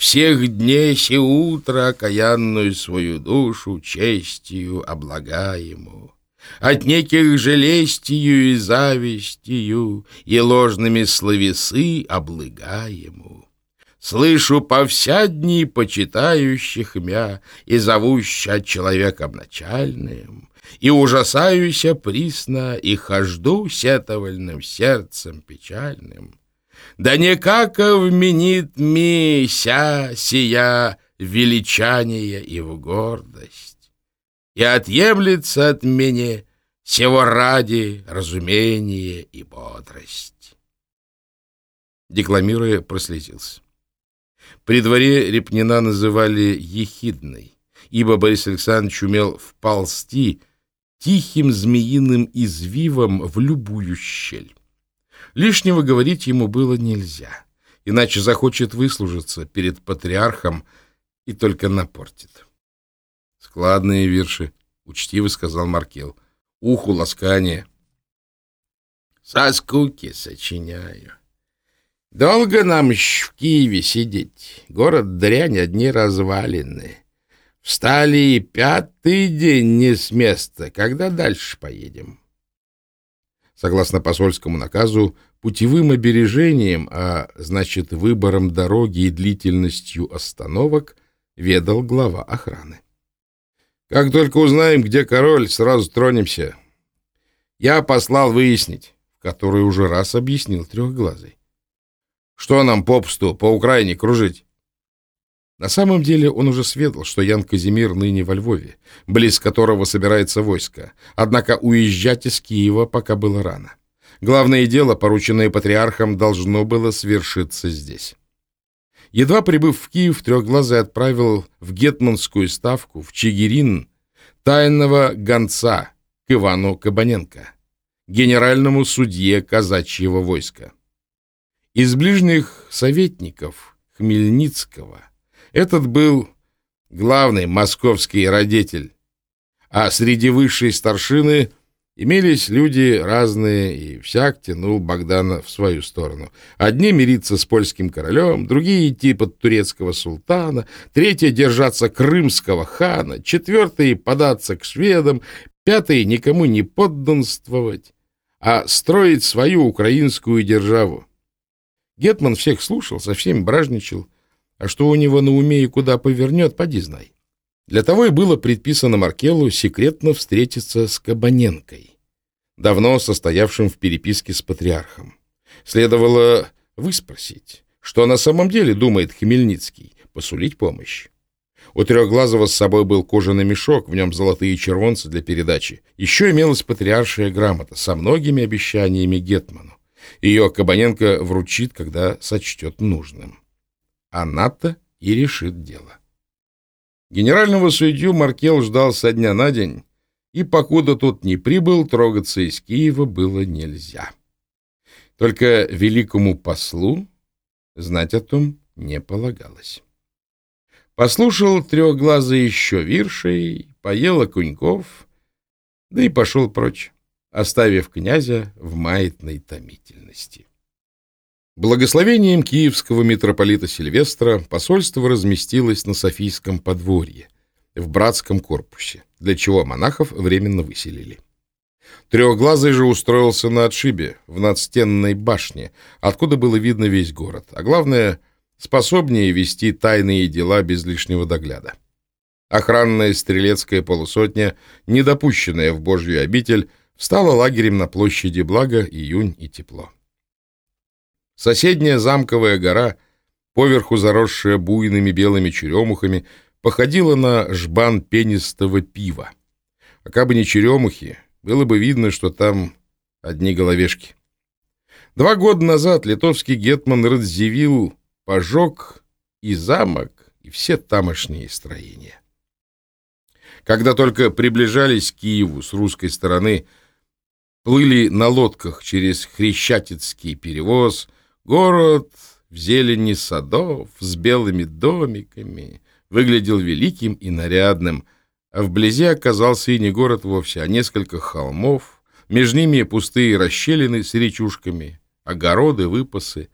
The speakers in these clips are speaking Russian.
всех дней се утро окаянную свою душу честью облагаему. От неких желестию и завистью и ложными словесы облыгаему. Слышу по вся дни почитающих мя и зовуща человеком начальным, и ужасаюся присно, и хожду сетовальным сердцем печальным. Да никак вменит ми ся сия величание в гордость, и отъемлется от меня всего ради разумение и бодрость. Декламируя, прослезился. При дворе Репнина называли ехидной, ибо Борис Александрович умел вползти тихим змеиным извивом в любую щель. Лишнего говорить ему было нельзя, иначе захочет выслужиться перед патриархом и только напортит. «Складные вирши», — учтиво сказал Маркел. «Уху ласкание». «Со скуки сочиняю. Долго нам еще в Киеве сидеть. Город дрянь, одни развалины. Встали и пятый день не с места. Когда дальше поедем?» Согласно посольскому наказу, путевым обережением, а значит выбором дороги и длительностью остановок, ведал глава охраны. «Как только узнаем, где король, сразу тронемся. Я послал выяснить, в который уже раз объяснил трехглазый. Что нам попусту по Украине кружить?» На самом деле он уже сведал, что Ян Казимир ныне во Львове, близ которого собирается войско, однако уезжать из Киева пока было рано. Главное дело, порученное патриархом, должно было свершиться здесь. Едва прибыв в Киев, Трехглазый отправил в Гетманскую ставку, в Чигирин, тайного гонца к Ивану Кабаненко, генеральному судье казачьего войска. Из ближних советников Хмельницкого – этот был главный московский родитель, а среди высшей старшины имелись люди разные, и всяк тянул Богдана в свою сторону. Одни мириться с польским королем, другие идти под турецкого султана, третьи держаться крымского хана, четвертые податься к шведам, пятые никому не подданствовать, а строить свою украинскую державу. Гетман всех слушал, со всеми бражничал, а что у него на уме и куда повернет, поди знай. Для того и было предписано Маркелу секретно встретиться с Кабаненкой, давно состоявшим в переписке с патриархом. Следовало выспросить, что на самом деле думает Хмельницкий, посулить помощь. У Трехглазого с собой был кожаный мешок, в нем золотые червонцы для передачи. Еще имелась патриаршая грамота со многими обещаниями Гетману. Ее Кабаненко вручит, когда сочтет нужным. Она-то и решит дело. Генерального судью Маркел ждал со дня на день, и покуда тот не прибыл, трогаться из Киева было нельзя. Только великому послу знать о том не полагалось. Послушал трехглазый еще виршей, поел окуньков, да и пошел прочь, оставив князя в маятной томительности. Благословением киевского митрополита Сильвестра посольство разместилось на Софийском подворье, в братском корпусе, для чего монахов временно выселили. Трехглазый же устроился на отшибе, в надстенной башне, откуда было видно весь город, а главное, способнее вести тайные дела без лишнего догляда. Охранная стрелецкая полусотня, недопущенная в Божью обитель, встала лагерем на площади Блага июнь и тепло. Соседняя замковая гора, поверху заросшая буйными белыми черемухами, походила на жбан пенистого пива. А кабы не черемухи, было бы видно, что там одни головешки. Два года назад литовский гетман Радзивилл пожег и замок, и все тамошние строения. Когда только приближались к Киеву с русской стороны, плыли на лодках через Хрещатицкий перевоз — Город в зелени садов с белыми домиками выглядел великим и нарядным, а вблизи оказался и не город вовсе, а несколько холмов, между ними пустые расщелины с речушками, огороды, выпасы.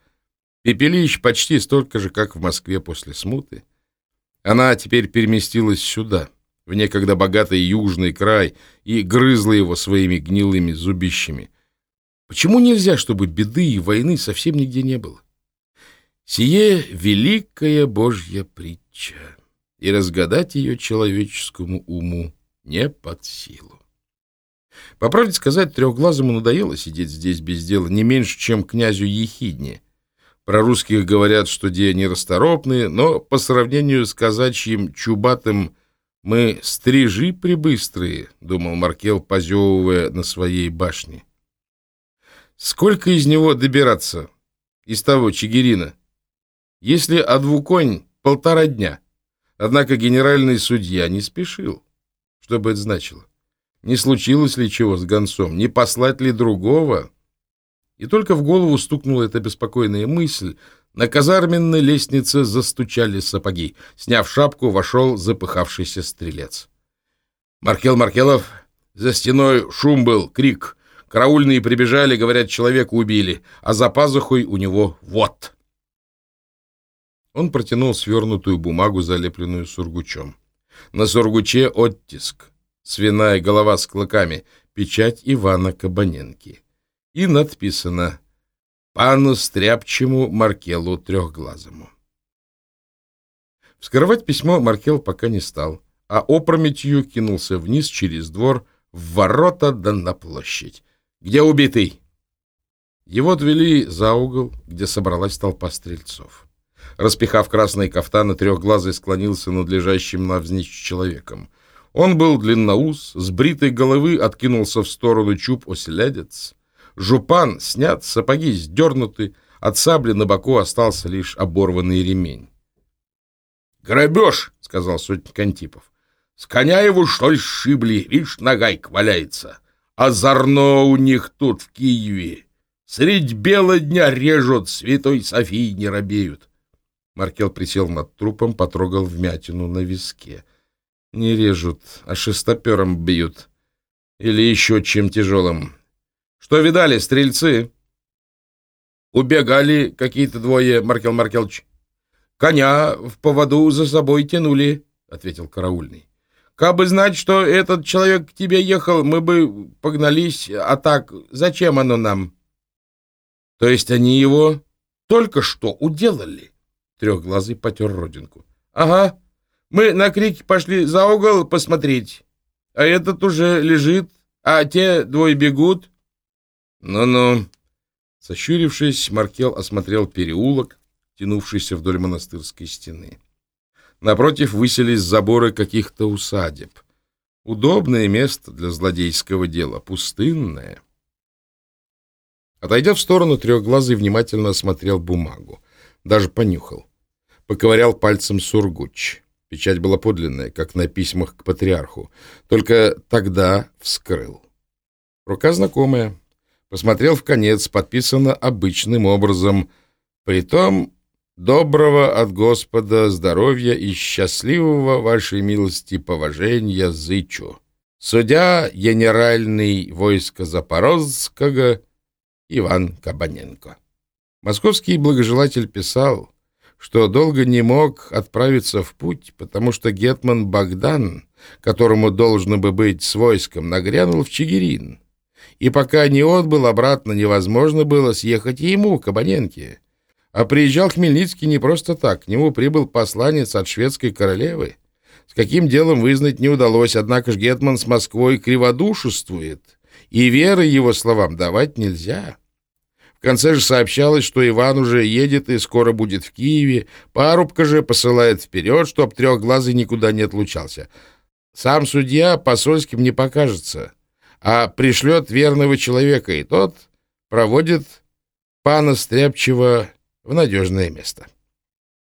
Пепелищ почти столько же, как в Москве после смуты. Она теперь переместилась сюда, в некогда богатый южный край, и грызла его своими гнилыми зубищами. Почему нельзя, чтобы беды и войны совсем нигде не было? Сие великая Божья притча, и разгадать ее человеческому уму не под силу. По правде сказать, трехглазому надоело сидеть здесь без дела не меньше, чем князю Ехидне. Про русских говорят, что де они расторопные, но по сравнению с казачьим чубатым мы стрижи прибыстрые, думал Маркел, позевывая на своей башне. Сколько из него добираться? Из того Чигирина? Если Адвуконь полтора дня. Однако генеральный судья не спешил. Что бы это значило? Не случилось ли чего с гонцом? Не послать ли другого? И только в голову стукнула эта беспокойная мысль. На казарменной лестнице застучали сапоги. Сняв шапку, вошел запыхавшийся стрелец. «Маркел Маркелов!» За стеной шум был, крик. Караульные прибежали, говорят, человека убили, а за пазухой у него вот. Он протянул свернутую бумагу, залепленную сургучом. На сургуче оттиск, свиная голова с клыками, печать Ивана Кабаненки. И надписано «Пану Стряпчему Маркелу Трехглазому». Вскрывать письмо Маркел пока не стал, а опрометью кинулся вниз через двор в ворота да на площадь. «Где убитый?» Его отвели за угол, где собралась толпа стрельцов. Распихав красный кафтан, и трехглазый склонился над лежащим навзничь человеком. Он был длинноус, с бритой головы откинулся в сторону чуб оселядец. Жупан снят, сапоги сдернуты, от сабли на боку остался лишь оборванный ремень. «Грабеж!» — сказал сотник Антипов. «С коня его, что ли, сшибли, видишь, нагайк валяется. Озорно у них тут, в Киеве. Средь бела дня режут, святой Софии не робеют. Маркел присел над трупом, потрогал вмятину на виске. Не режут, а шестопером бьют. Или еще чем тяжелым. Что видали, стрельцы? Убегали какие-то двое, Маркел Маркелович. Коня в поводу за собой тянули, ответил караульный. Кабы знать, что этот человек к тебе ехал, мы бы погнались, а так зачем оно нам? То есть они его только что уделали? Трехглазый потер родинку. «Ага, мы на крики пошли за угол посмотреть, а этот уже лежит, а те двое бегут». «Ну-ну». Сощурившись, Маркел осмотрел переулок, тянувшийся вдоль монастырской стены. Напротив высились заборы каких-то усадеб. Удобное место для злодейского дела, пустынное. Отойдя в сторону, трехглазый внимательно осмотрел бумагу даже понюхал. Поковырял пальцем сургуч. Печать была подлинная, как на письмах к патриарху. Только тогда вскрыл. Рука знакомая. Посмотрел в конец, подписано обычным образом. Притом доброго от Господа здоровья и счастливого вашей милости поважения зычу. Судья генеральный войска Запорозского Иван Кабаненко. Московский благожелатель писал, что долго не мог отправиться в путь, потому что гетман Богдан, которому должно бы быть с войском, нагрянул в Чигирин. И пока не отбыл обратно, невозможно было съехать ему, Кабаненке. А приезжал Хмельницкий не просто так, к нему прибыл посланец от шведской королевы. С каким делом вызнать не удалось, однако ж Гетман с Москвой криводушествует, и веры его словам давать нельзя. В конце же сообщалось, что Иван уже едет и скоро будет в Киеве. Парубка же посылает вперед, чтоб трехглазый никуда не отлучался. Сам судья посольским не покажется, а пришлет верного человека, и тот проводит пана Стряпчего в надежное место.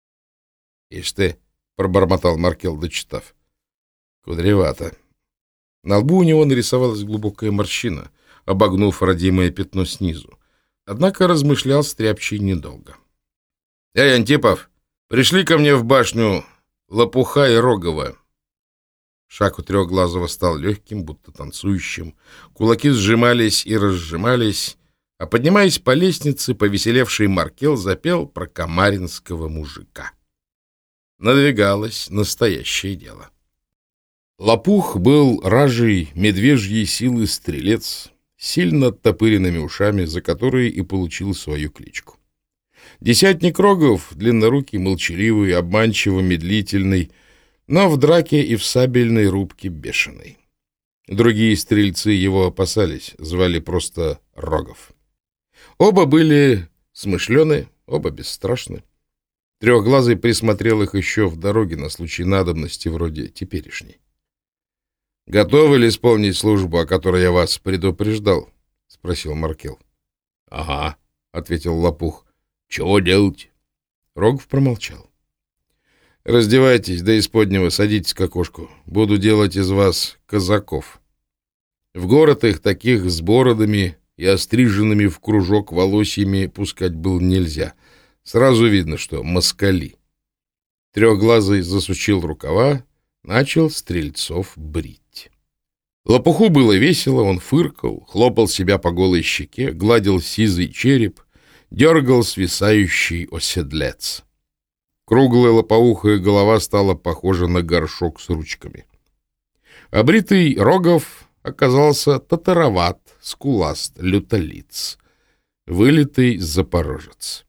— Ишь ты, — пробормотал Маркел, дочитав. — Кудревато. На лбу у него нарисовалась глубокая морщина, обогнув родимое пятно снизу. Однако размышлял Стряпчий недолго. «Эй, Антипов, пришли ко мне в башню Лопуха и Рогова». Шаг у Трехглазого стал легким, будто танцующим. Кулаки сжимались и разжимались, а поднимаясь по лестнице, повеселевший Маркел запел про комаринского мужика. Надвигалось настоящее дело. Лопух был ражей медвежьей силы стрелец, сильно оттопыренными ушами, за которые и получил свою кличку. Десятник Рогов, длиннорукий, молчаливый, обманчиво медлительный, но в драке и в сабельной рубке бешеный. Другие стрельцы его опасались, звали просто Рогов. Оба были смышлены, оба бесстрашны. Трехглазый присмотрел их еще в дороге на случай надобности вроде теперешней. «Готовы ли исполнить службу, о которой я вас предупреждал?» — спросил Маркел. «Ага», — ответил Лопух. «Чего делать?» Рогов промолчал. «Раздевайтесь до исподнего, садитесь к окошку. Буду делать из вас казаков. В город их таких с бородами и остриженными в кружок волосьями пускать было нельзя. Сразу видно, что москали». Трехглазый засучил рукава, начал стрельцов брить. Лопуху было весело, он фыркал, хлопал себя по голой щеке, гладил сизый череп, дергал свисающий оседлец. Круглая лопоухая голова стала похожа на горшок с ручками. Обритый Рогов оказался татароват, скуласт, лютолиц, вылитый запорожец.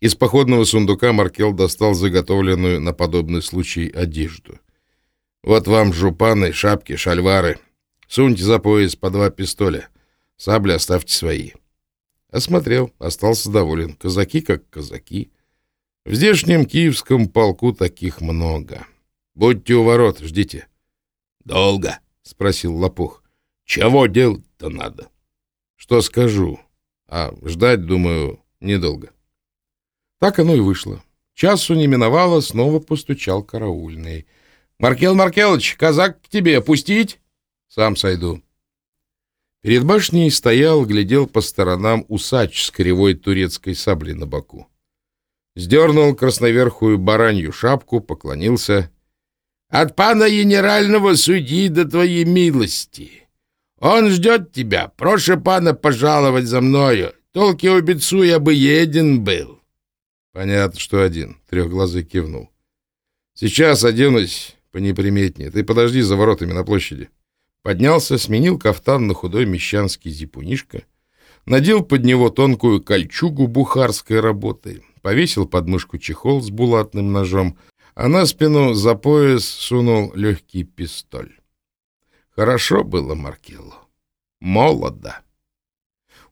Из походного сундука Маркел достал заготовленную на подобный случай одежду. Вот вам жупаны, шапки, шальвары. Суньте за пояс по два пистоля. Сабли оставьте свои. Осмотрел, остался доволен. Казаки как казаки. В здешнем киевском полку таких много. Будьте у ворот, ждите. — Долго? — спросил Лопух. — Чего делать-то надо? — Что скажу? А ждать, думаю, недолго. Так оно и вышло. Часу не миновало, снова постучал караульный. «Маркел Маркелыч, казак к тебе, пустить?» «Сам сойду». Перед башней стоял, глядел по сторонам усач с кривой турецкой саблей на боку. Сдернул красноверхую баранью шапку, поклонился. «От пана генерального судьи до твоей милости. Он ждет тебя. Прошу пана пожаловать за мною. Толки убицу я бы един был». Понятно, что один. Трехглазый кивнул. «Сейчас оденусь, понеприметнее. Ты подожди за воротами на площади. Поднялся, сменил кафтан на худой мещанский зипунишко, надел под него тонкую кольчугу бухарской работы, повесил под мышку чехол с булатным ножом, а на спину за пояс сунул легкий пистоль. Хорошо было Маркеллу. Молодо.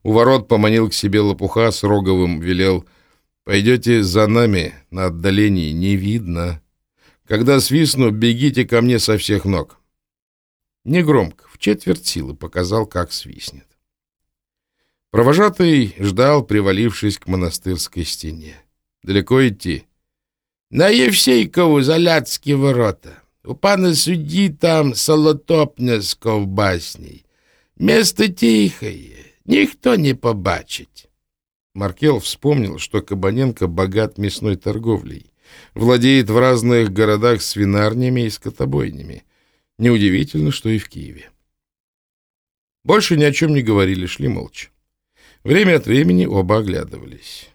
У ворот поманил к себе лопуха с роговым, велел «Пойдете за нами, на отдалении не видно». Когда свистну, бегите ко мне со всех ног. Негромко, в четверть силы показал, как свистнет. Провожатый ждал, привалившись к монастырской стене. Далеко идти? На Евсейкову, Заляцкие ворота. У пана судьи там солотопня с ковбасней. Место тихое, никто не побачить. Маркел вспомнил, что Кабаненко богат мясной торговлей владеет в разных городах свинарнями и скотобойнями. Неудивительно, что и в Киеве. Больше ни о чем не говорили, шли молча. Время от времени оба оглядывались.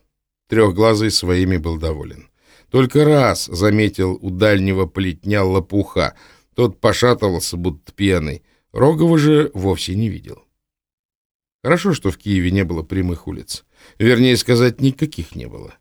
Трехглазый своими был доволен. Только раз заметил у дальнего плетня лопуха. Тот пошатывался, будто пьяный. Рогова же вовсе не видел. Хорошо, что в Киеве не было прямых улиц. Вернее сказать, никаких не было.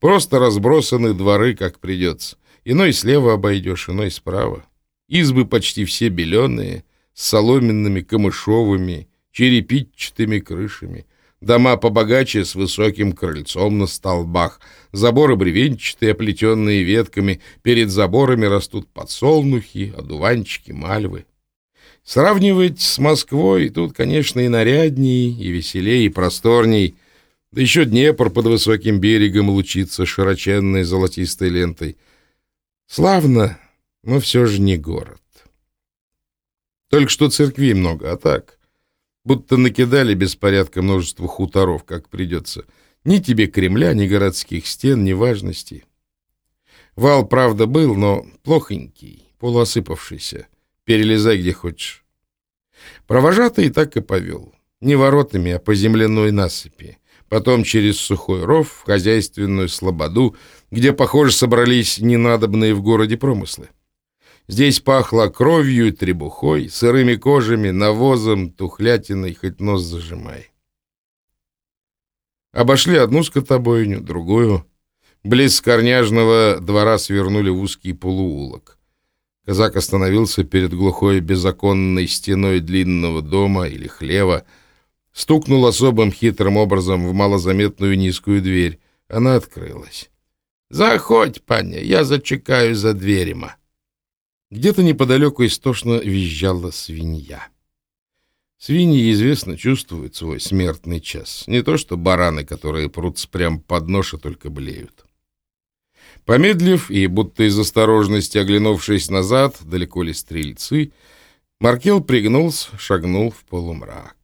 Просто разбросаны дворы, как придется. Иной слева обойдешь, иной справа. Избы почти все беленые, с соломенными, камышовыми, черепичатыми крышами. Дома побогаче с высоким крыльцом на столбах. Заборы бревенчатые, оплетенные ветками. Перед заборами растут подсолнухи, одуванчики, мальвы. Сравнивать с Москвой тут, конечно, и нарядней, и веселей, и просторней — да еще Днепр под высоким берегом лучится широченной золотистой лентой. Славно, но все же не город. Только что церквей много, а так, будто накидали беспорядка множество хуторов, как придется. Ни тебе Кремля, ни городских стен, ни важности. Вал, правда, был, но плохонький, полуосыпавшийся. Перелезай где хочешь. Провожатый так и повел. Не воротами, а по земляной насыпи. Потом через сухой ров в хозяйственную слободу, где, похоже, собрались ненадобные в городе промыслы. Здесь пахло кровью и требухой, сырыми кожами, навозом, тухлятиной, хоть нос зажимай. Обошли одну скотобойню, другую. Близ корняжного двора свернули в узкий полуулок. Казак остановился перед глухой беззаконной стеной длинного дома или хлева, стукнул особым хитрым образом в малозаметную низкую дверь. Она открылась. «Заходь, паня, я зачекаю за дверима». Где-то неподалеку истошно визжала свинья. Свиньи, известно, чувствуют свой смертный час. Не то что бараны, которые прутся прямо под нож и только блеют. Помедлив и, будто из осторожности оглянувшись назад, далеко ли стрельцы, Маркел пригнулся, шагнул в полумрак.